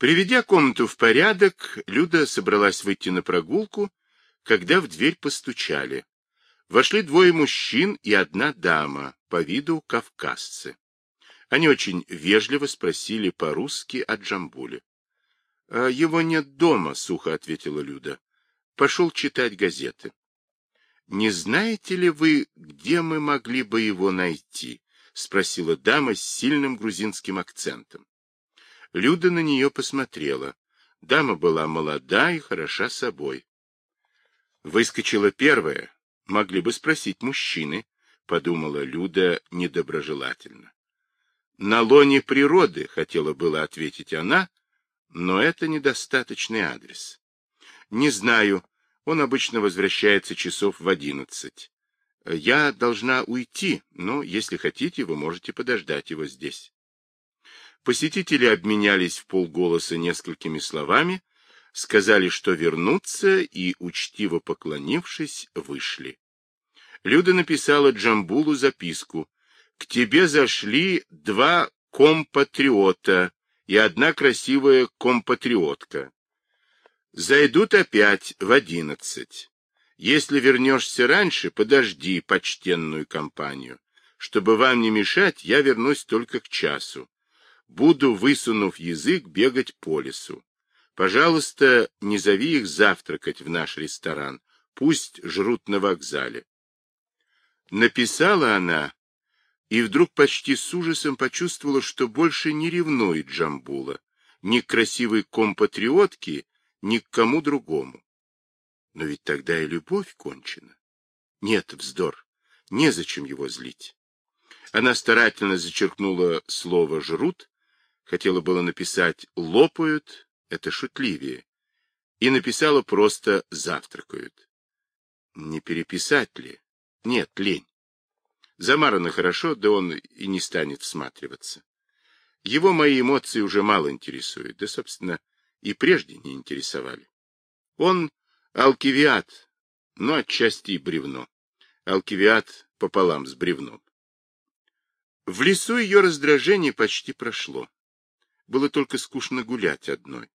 Приведя комнату в порядок, Люда собралась выйти на прогулку, когда в дверь постучали. Вошли двое мужчин и одна дама, по виду кавказцы. Они очень вежливо спросили по-русски о Джамбуле. «А — Его нет дома, — сухо ответила Люда. — Пошел читать газеты. — Не знаете ли вы, где мы могли бы его найти? — спросила дама с сильным грузинским акцентом. Люда на нее посмотрела. Дама была молода и хороша собой. Выскочила первая. Могли бы спросить мужчины, подумала Люда недоброжелательно. На лоне природы, хотела было ответить она, но это недостаточный адрес. Не знаю, он обычно возвращается часов в одиннадцать. Я должна уйти, но, если хотите, вы можете подождать его здесь. Посетители обменялись в полголоса несколькими словами, сказали, что вернутся, и, учтиво поклонившись, вышли. Люда написала Джамбулу записку. «К тебе зашли два компатриота и одна красивая компатриотка. Зайдут опять в одиннадцать. Если вернешься раньше, подожди почтенную компанию. Чтобы вам не мешать, я вернусь только к часу. Буду, высунув язык, бегать по лесу. Пожалуйста, не зови их завтракать в наш ресторан. Пусть жрут на вокзале. Написала она, и вдруг почти с ужасом почувствовала, что больше не ревнует Джамбула, ни к красивой компатриотке, ни к кому другому. Но ведь тогда и любовь кончена. Нет, вздор, незачем его злить. Она старательно зачеркнула слово «жрут», Хотела было написать «лопают», это шутливее, и написала просто «завтракают». Не переписать ли? Нет, лень. Замарано хорошо, да он и не станет всматриваться. Его мои эмоции уже мало интересуют, да, собственно, и прежде не интересовали. Он алкивиат, но отчасти и бревно. Алкивиат пополам с бревном. В лесу ее раздражение почти прошло. Было только скучно гулять одной.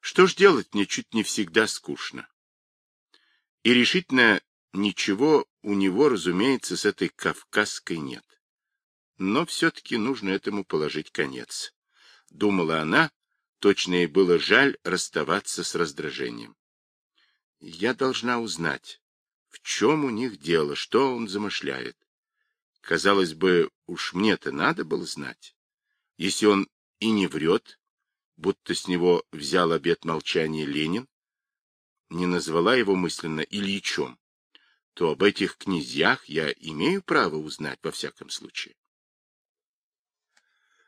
Что ж делать, мне чуть не всегда скучно. И решительно ничего у него, разумеется, с этой кавказской нет. Но все-таки нужно этому положить конец. Думала она, точно ей было жаль расставаться с раздражением. Я должна узнать, в чем у них дело, что он замышляет. Казалось бы, уж мне-то надо было знать. Если он и не врет, будто с него взял обет молчания Ленин, не назвала его мысленно Ильичом, то об этих князьях я имею право узнать во всяком случае.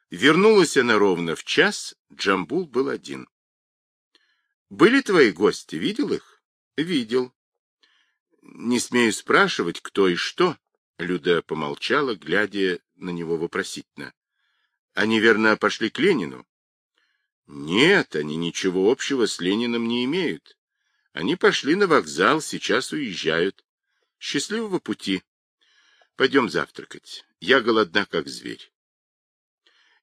Вернулась она ровно в час, Джамбул был один. — Были твои гости, видел их? — Видел. — Не смею спрашивать, кто и что. Люда помолчала, глядя на него вопросительно. Они, верно, пошли к Ленину? Нет, они ничего общего с Лениным не имеют. Они пошли на вокзал, сейчас уезжают. Счастливого пути. Пойдем завтракать. Я голодна, как зверь.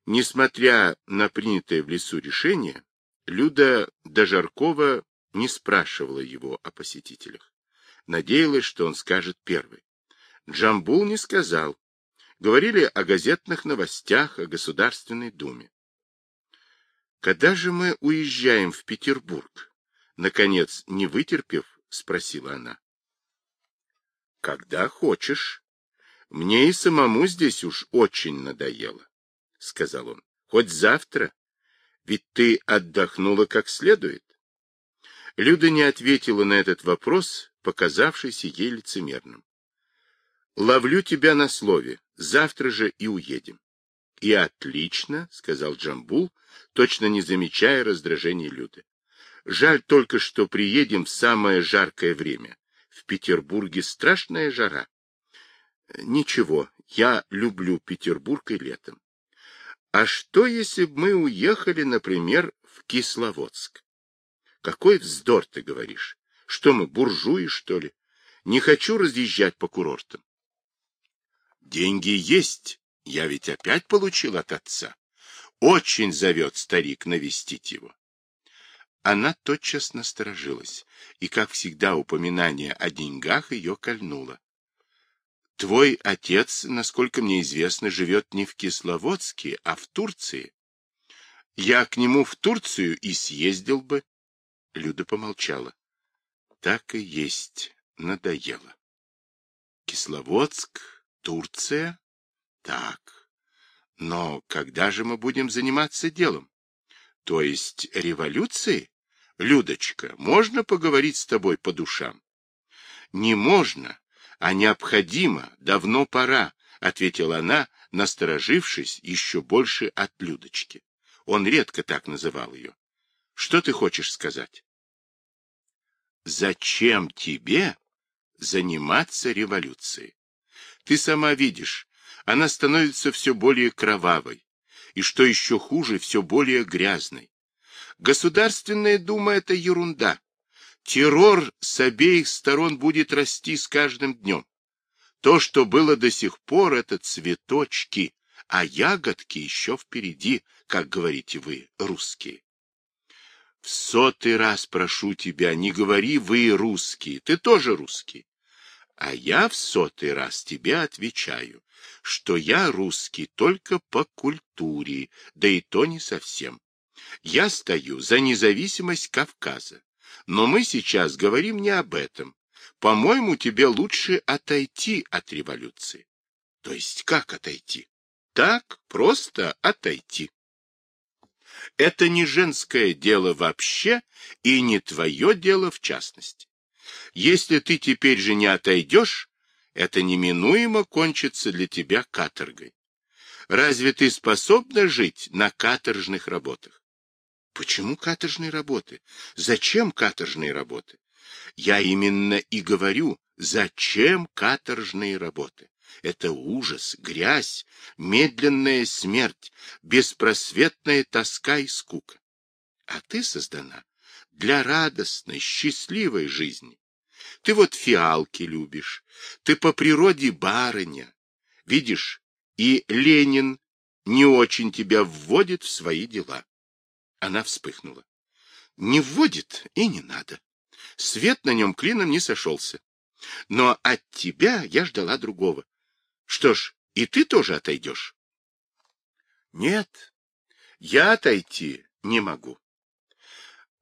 Несмотря на принятое в лесу решение, Люда до Жаркова не спрашивала его о посетителях. Надеялась, что он скажет первый. Джамбул не сказал. Говорили о газетных новостях, о Государственной Думе. «Когда же мы уезжаем в Петербург?» Наконец, не вытерпев, спросила она. «Когда хочешь. Мне и самому здесь уж очень надоело», — сказал он. «Хоть завтра. Ведь ты отдохнула как следует». Люда не ответила на этот вопрос, показавшийся ей лицемерным. Ловлю тебя на слове. Завтра же и уедем. — И отлично, — сказал Джамбул, точно не замечая раздражения Люды. — Жаль только, что приедем в самое жаркое время. В Петербурге страшная жара. — Ничего, я люблю Петербург и летом. А что, если бы мы уехали, например, в Кисловодск? Какой вздор ты говоришь? Что мы, буржуи, что ли? Не хочу разъезжать по курортам. Деньги есть, я ведь опять получил от отца. Очень зовет старик навестить его. Она тотчас насторожилась, и, как всегда, упоминание о деньгах ее кольнуло. Твой отец, насколько мне известно, живет не в Кисловодске, а в Турции. Я к нему в Турцию и съездил бы. Люда помолчала. Так и есть, надоело. Кисловодск, Турция? Так. Но когда же мы будем заниматься делом? То есть революцией? Людочка, можно поговорить с тобой по душам? Не можно, а необходимо, давно пора, ответила она, насторожившись еще больше от Людочки. Он редко так называл ее. Что ты хочешь сказать? Зачем тебе заниматься революцией? Ты сама видишь, она становится все более кровавой, и, что еще хуже, все более грязной. Государственная дума — это ерунда. Террор с обеих сторон будет расти с каждым днем. То, что было до сих пор, это цветочки, а ягодки еще впереди, как говорите вы, русские. В сотый раз прошу тебя, не говори вы русские, ты тоже русский. А я в сотый раз тебе отвечаю, что я русский только по культуре, да и то не совсем. Я стою за независимость Кавказа. Но мы сейчас говорим не об этом. По-моему, тебе лучше отойти от революции. То есть как отойти? Так, просто отойти. Это не женское дело вообще и не твое дело в частности. Если ты теперь же не отойдешь, это неминуемо кончится для тебя каторгой. Разве ты способна жить на каторжных работах? Почему каторжные работы? Зачем каторжные работы? Я именно и говорю, зачем каторжные работы? Это ужас, грязь, медленная смерть, беспросветная тоска и скука. А ты создана для радостной, счастливой жизни. Ты вот фиалки любишь, ты по природе барыня. Видишь, и Ленин не очень тебя вводит в свои дела. Она вспыхнула. Не вводит и не надо. Свет на нем клином не сошелся. Но от тебя я ждала другого. Что ж, и ты тоже отойдешь? Нет, я отойти не могу.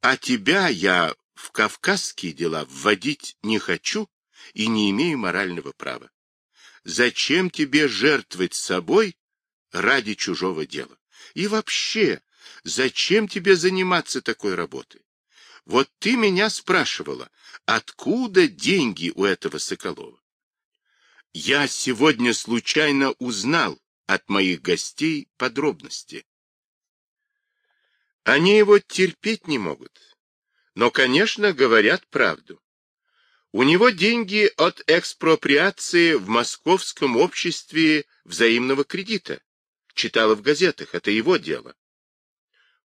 А тебя я в кавказские дела вводить не хочу и не имею морального права. Зачем тебе жертвовать собой ради чужого дела? И вообще, Зачем тебе заниматься такой работой? Вот ты меня спрашивала, откуда деньги у этого Соколова? Я сегодня случайно узнал от моих гостей подробности. Они его терпеть не могут, но, конечно, говорят правду. У него деньги от экспроприации в Московском обществе взаимного кредита. Читала в газетах, это его дело.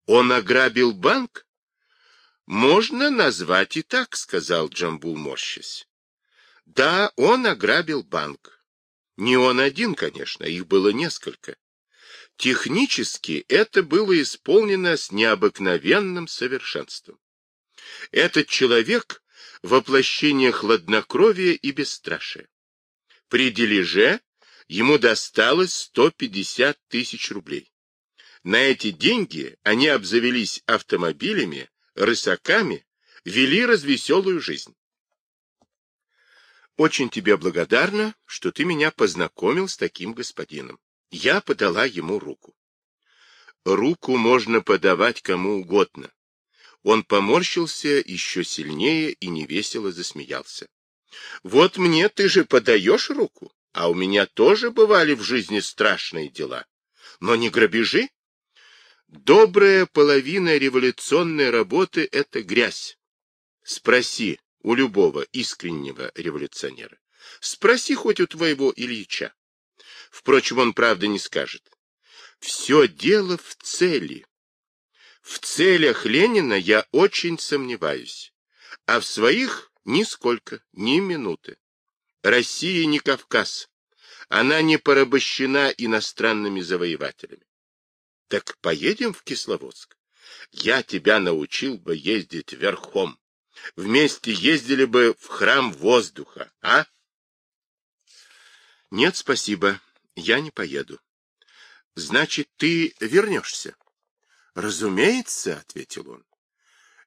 Он ограбил банк? Можно назвать и так, сказал Джамбул, морщась. Да, он ограбил банк. Не он один, конечно, их было несколько. Технически это было исполнено с необыкновенным совершенством. Этот человек — воплощение хладнокровия и бесстрашия. При дележе ему досталось 150 тысяч рублей. На эти деньги они обзавелись автомобилями, рысаками, вели развеселую жизнь. Очень тебе благодарна, что ты меня познакомил с таким господином. Я подала ему руку. Руку можно подавать кому угодно. Он поморщился еще сильнее и невесело засмеялся. Вот мне ты же подаешь руку, а у меня тоже бывали в жизни страшные дела. Но не грабежи, Добрая половина революционной работы — это грязь. Спроси у любого искреннего революционера. Спроси хоть у твоего Ильича. Впрочем, он правда не скажет. Все дело в цели. В целях Ленина я очень сомневаюсь, а в своих нисколько, ни минуты. Россия не Кавказ. Она не порабощена иностранными завоевателями. Так поедем в Кисловодск? Я тебя научил бы ездить верхом. Вместе ездили бы в храм воздуха, а? Нет, спасибо, я не поеду. Значит, ты вернешься? Разумеется, ответил он.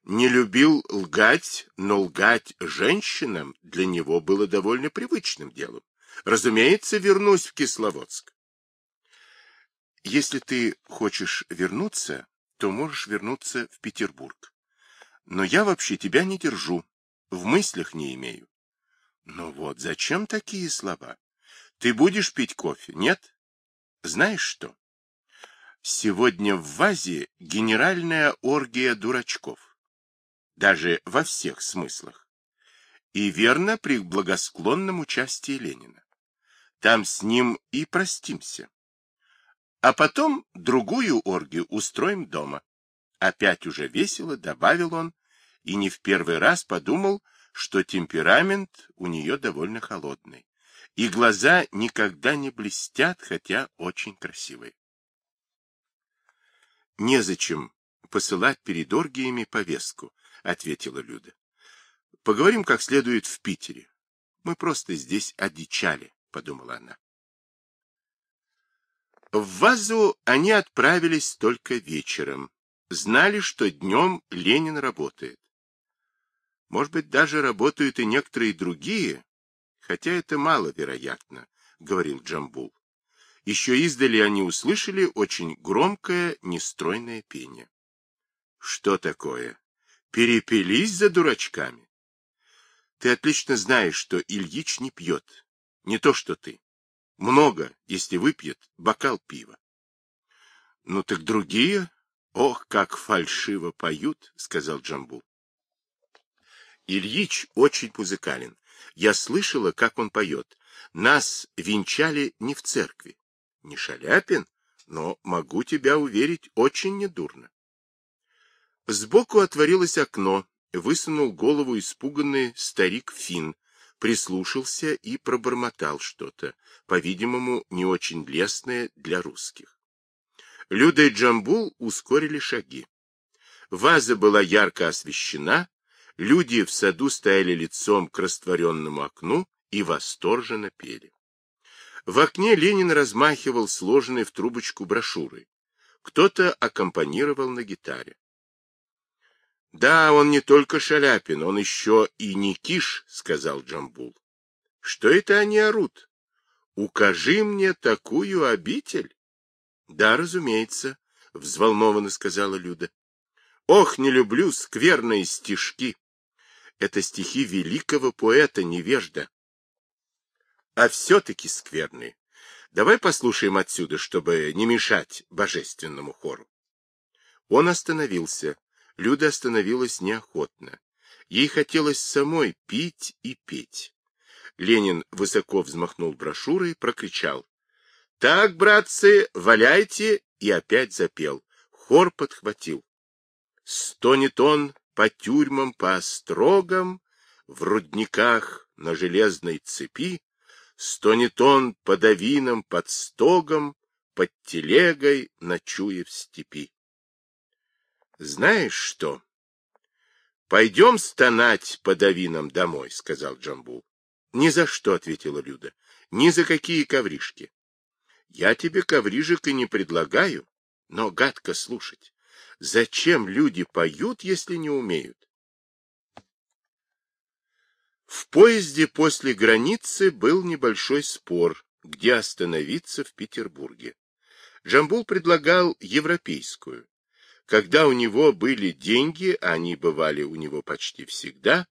Не любил лгать, но лгать женщинам для него было довольно привычным делом. Разумеется, вернусь в Кисловодск. Если ты хочешь вернуться, то можешь вернуться в Петербург. Но я вообще тебя не держу, в мыслях не имею. Ну вот, зачем такие слова? Ты будешь пить кофе, нет? Знаешь что? Сегодня в ВАЗе генеральная оргия дурачков. Даже во всех смыслах. И верно при благосклонном участии Ленина. Там с ним и простимся. А потом другую оргию устроим дома. Опять уже весело добавил он, и не в первый раз подумал, что темперамент у нее довольно холодный, и глаза никогда не блестят, хотя очень красивые. Незачем посылать перед оргиями повестку, ответила Люда. Поговорим как следует в Питере. Мы просто здесь одичали, подумала она. В Вазу они отправились только вечером. Знали, что днем Ленин работает. Может быть, даже работают и некоторые другие, хотя это маловероятно, — говорил Джамбул. Еще издали они услышали очень громкое, нестройное пение. Что такое? Перепились за дурачками? Ты отлично знаешь, что Ильич не пьет. Не то, что ты. Много, если выпьет, бокал пива. Ну так другие, ох, как фальшиво поют, сказал Джамбул. Ильич очень музыкален. Я слышала, как он поет. Нас венчали не в церкви. Не Шаляпин, но, могу тебя уверить, очень недурно. Сбоку отворилось окно, высунул голову испуганный старик Фин, прислушался и пробормотал что-то, по-видимому, не очень лестное для русских. Люда и Джамбул ускорили шаги. Ваза была ярко освещена, люди в саду стояли лицом к растворенному окну и восторженно пели. В окне Ленин размахивал сложенной в трубочку брошюры. Кто-то аккомпанировал на гитаре. Да, он не только Шаляпин, он еще и Никиш, сказал Джамбул. Что это они орут? Укажи мне такую обитель. Да, разумеется, взволнованно сказала Люда. Ох, не люблю скверные стишки. Это стихи великого поэта-невежда а все-таки скверны. Давай послушаем отсюда, чтобы не мешать божественному хору. Он остановился. Люда остановилась неохотно. Ей хотелось самой пить и петь. Ленин высоко взмахнул брошюрой, прокричал. — Так, братцы, валяйте! И опять запел. Хор подхватил. Стонет он по тюрьмам, по острогам, в рудниках на железной цепи, Стонет он под авином, под стогом, под телегой, ночуя в степи. Знаешь что? Пойдем стонать под авином домой, сказал Джамбул. Ни за что, ответила Люда. Ни за какие ковришки. Я тебе коврижек и не предлагаю, но гадко слушать. Зачем люди поют, если не умеют? В поезде после границы был небольшой спор, где остановиться в Петербурге. Джамбул предлагал европейскую. Когда у него были деньги, а они бывали у него почти всегда,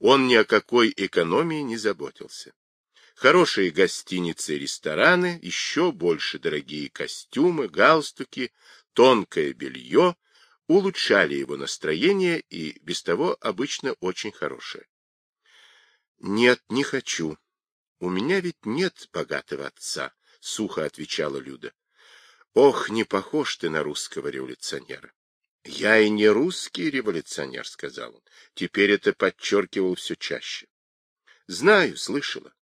он ни о какой экономии не заботился. Хорошие гостиницы и рестораны, еще больше дорогие костюмы, галстуки, тонкое белье улучшали его настроение и без того обычно очень хорошее. Нет, не хочу. У меня ведь нет богатого отца, сухо отвечала Люда. Ох, не похож ты на русского революционера. Я и не русский революционер, сказал он. Теперь это подчеркивал все чаще. Знаю, слышала.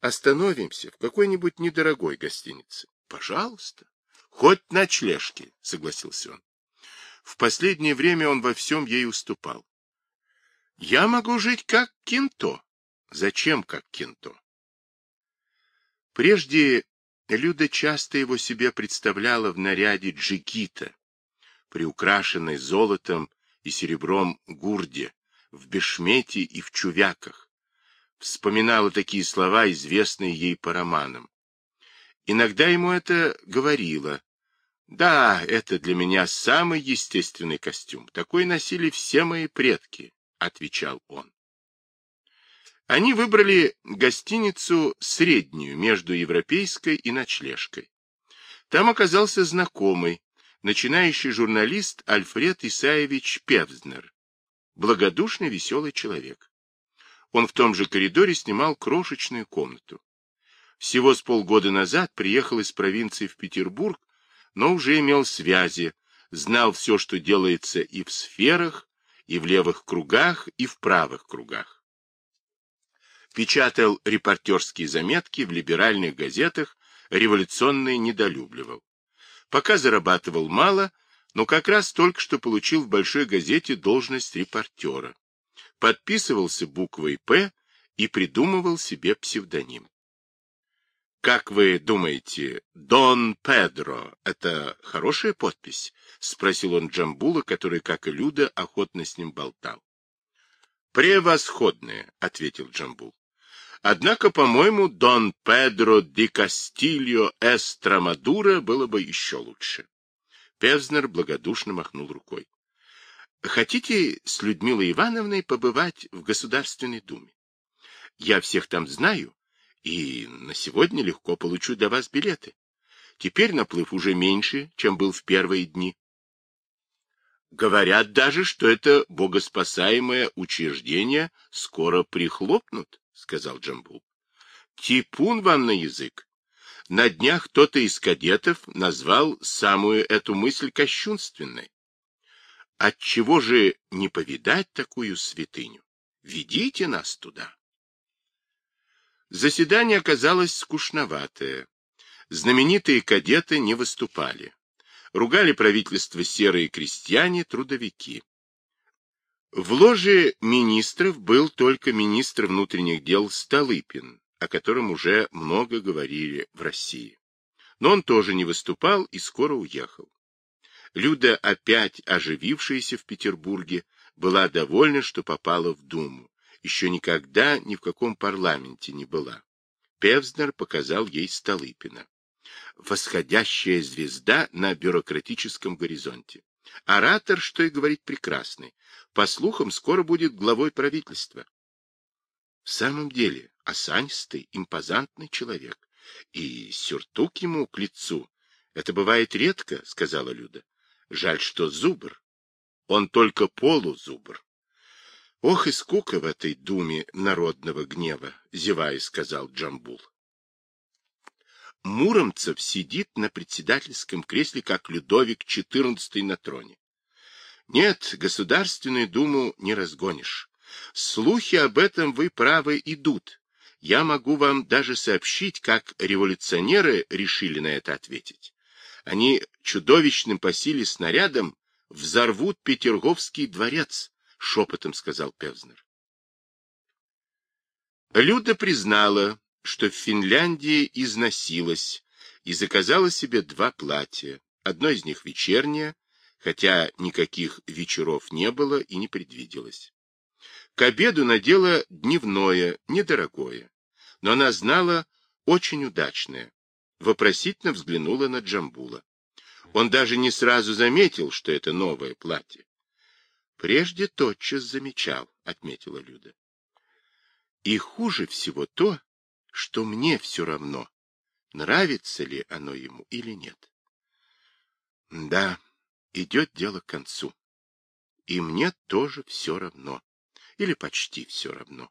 Остановимся в какой-нибудь недорогой гостинице. Пожалуйста. Хоть ночлежки, согласился он. В последнее время он во всем ей уступал. Я могу жить как кинто. Зачем как кинто? Прежде Люда часто его себе представляла в наряде джигита, приукрашенной золотом и серебром гурде, в бешмете и в чувяках. Вспоминала такие слова, известные ей по романам. Иногда ему это говорила. Да, это для меня самый естественный костюм. Такой носили все мои предки, отвечал он. Они выбрали гостиницу среднюю между европейской и ночлежкой. Там оказался знакомый, начинающий журналист Альфред Исаевич Певзнер, благодушный веселый человек. Он в том же коридоре снимал крошечную комнату. Всего с полгода назад приехал из провинции в Петербург, но уже имел связи, знал все, что делается и в сферах, и в левых кругах, и в правых кругах. Печатал репортерские заметки в либеральных газетах, революционные недолюбливал. Пока зарабатывал мало, но как раз только что получил в большой газете должность репортера. Подписывался буквой «П» и придумывал себе псевдоним. Как вы думаете, Дон Педро — это хорошая подпись? — спросил он Джамбула, который, как и Люда, охотно с ним болтал. — Превосходная, — ответил Джамбул. — Однако, по-моему, Дон Педро ди Кастильо Эстрамадура было бы еще лучше. Певзнер благодушно махнул рукой. — Хотите с Людмилой Ивановной побывать в Государственной Думе? Я всех там знаю, и на сегодня легко получу для вас билеты. Теперь наплыв уже меньше, чем был в первые дни. Говорят даже, что это богоспасаемое учреждение скоро прихлопнут, сказал Джамбул. Типун вам на язык. На днях кто-то из кадетов назвал самую эту мысль кощунственной. Отчего же не повидать такую святыню? Ведите нас туда. Заседание оказалось скучноватое. Знаменитые кадеты не выступали. Ругали правительство серые крестьяне, трудовики. В ложе министров был только министр внутренних дел Столыпин, о котором уже много говорили в России. Но он тоже не выступал и скоро уехал. Люда, опять оживившаяся в Петербурге, была довольна, что попала в Думу. Еще никогда ни в каком парламенте не была. Певзнер показал ей Столыпина. Восходящая звезда на бюрократическом горизонте. Оратор, что и говорить, прекрасный. По слухам, скоро будет главой правительства. В самом деле, осанистый, импозантный человек. И сюртук ему к лицу. Это бывает редко, сказала Люда. Жаль, что зубр. Он только полузубр. Ох и скука в этой думе народного гнева, зевая, сказал Джамбул. Муромцев сидит на председательском кресле, как Людовик XIV на троне. Нет, Государственную Думу не разгонишь. Слухи об этом, вы правы, идут. Я могу вам даже сообщить, как революционеры решили на это ответить. Они чудовищным по силе снарядом взорвут Петерговский дворец, — шепотом сказал Певзнер. Люда признала, что в Финляндии износилась и заказала себе два платья. Одно из них вечернее, хотя никаких вечеров не было и не предвиделось. К обеду надела дневное, недорогое, но она знала очень удачное. Вопросительно взглянула на Джамбула. Он даже не сразу заметил, что это новое платье. Прежде тотчас замечал, отметила Люда. И хуже всего то, что мне все равно, нравится ли оно ему или нет. Да, идет дело к концу. И мне тоже все равно, или почти все равно.